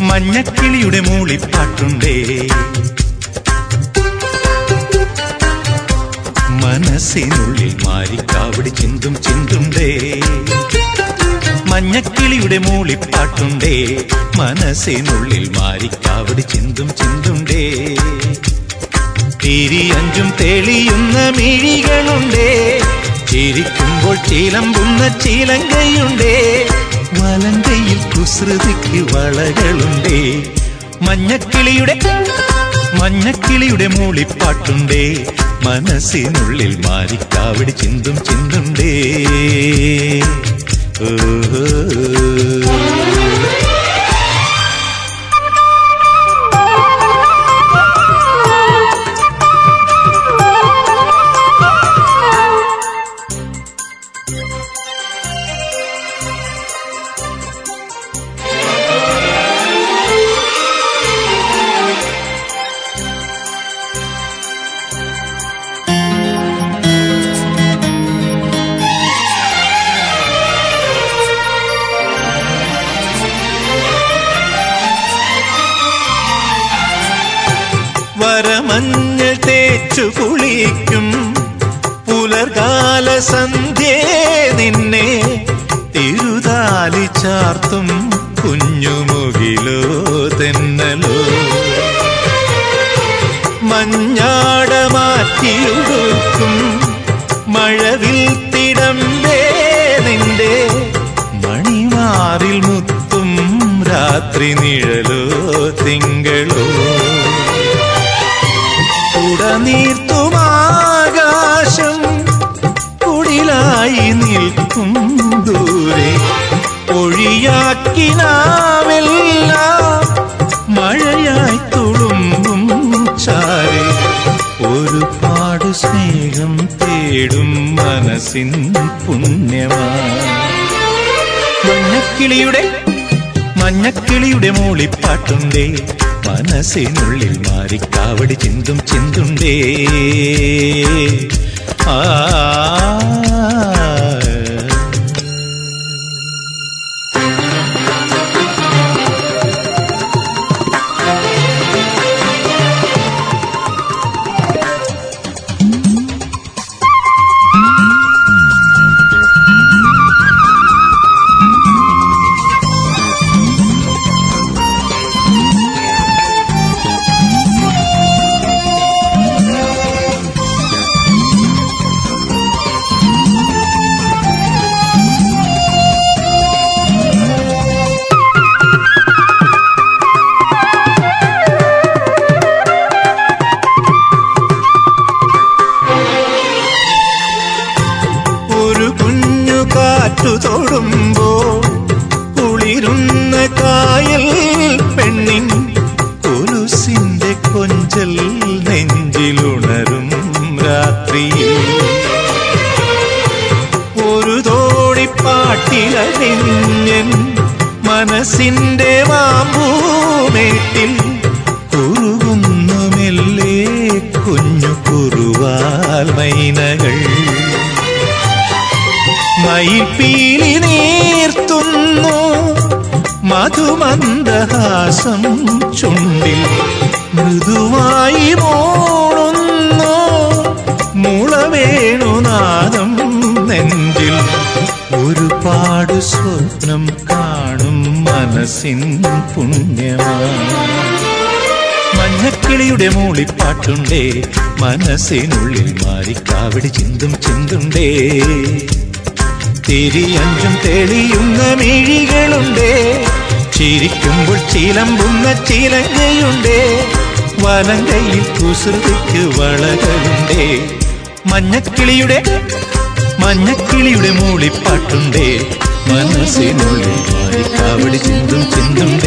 മഞ്ഞക്കിളിയുടെ മൂളിപ്പാട്ടുണ്ടേ. മനസ്സിനുള്ളിൽ മാരിക്കാവടി ചിന്തും ചിന്തുണ്ടേ. മഞ്ഞക്കിളിയുടെ മൂളിപ്പാട്ടുണ്ടേ. മനസ്സിനുള്ളിൽ മാരിക്കാവടി ചിന്തും ചിന്തുണ്ടേ. തിരിയഞ്ചും തെളിയുന്ന മിഴികളുണ്ടേ. ചിരിക്കുമ്പോൾ ചീലമ്പുന്ന ചീലങ്കയുണ്ടേ. വലങ്കയിൽ കുസൃതിക്ക് വളകളുണ്ടേ. മഞ്ഞക്കിളിയുടെ മഞ്ഞക്കിളിയുടെ മൂളിപ്പാട്ടുണ്ടേ. മനസ്സിനുള്ളിൽ മാറിക്കാവിടി ചിന്തും ചിന്തുണ്ടേ. ഓഹോ വരമഞ്ഞൾ തേച്ചു കുളിക്കും. പുലർകാല സന്ധ്യേ നിന്നെ തിരുതാലി ചാർത്തും കുഞ്ഞുമുകിലോ തെന്നലോ. മഞ്ഞാട ഉടനീർത്തുമാകാശം കുടിലായി നിൽക്കും ദൂരെ. ഒഴിയാക്കിനാവെല്ലാം മഴയായി തുളുമ്പും ചാരെ. ഒരുപാട് സ്നേഹം തേടും മനസ്സിൻ പുണ്യമാണ് മഞ്ഞക്കിളിയുടെ മഞ്ഞക്കിളിയുടെ മൂളിപ്പാട്ടുണ്ടേ. മനസ്സിനുള്ളിൽ മാറിക്കാവടി ചിന്തും ചിന്തുണ്ടേ. ആ കാറ്റു തൊടുമ്പോൾ കുളിരുന്ന കായൽ പെണ്ണിൻ കുരുസിന്റെ കൊഞ്ചൽ നെഞ്ചിലുണരും രാത്രിയിൽ. ഒരു തോടിപ്പാട്ടിലറിഞ്ഞൻ മനസ്സിന്റെ വാമ്പൂമേട്ടിൽ കുറുകുന്നു മെല്ലെ കുഞ്ഞു കുറുവാൽ മൈനകൾ. മയിൽപ്പീലി നീർത്തുന്നു. മധുമന്ദഹാസം ചുണ്ടിൽ മൃദുവായി മോണുന്നു മുളവേണുനാദം നെഞ്ചിൽ ഒരുപാട് സ്വപ്നം കാണും മനസ്സിൻ പുണ്യമാണ്. മഞ്ഞക്കിളിയുടെ മൂളിപ്പാട്ടുണ്ടേ മനസ്സിനുള്ളിൽ മാറിക്കാവടി ചിന്തും ചിന്തുണ്ടേ. തിരിയഞ്ചും തെളിയുന്ന മിഴികളുണ്ടേ. ചിരിക്കുമ്പോൾ ചിലമ്പുന്ന ചിലങ്കയുണ്ടേ. കയ്യിൽ കുസൃതിക്ക് വളകളുണ്ടേ. മഞ്ഞക്കിളിയുടെ മഞ്ഞക്കിളിയുടെ മൂളിപ്പാട്ടുണ്ടേ. മനസ്സിനുള്ളിൽ ചിന്തും ചിന്തും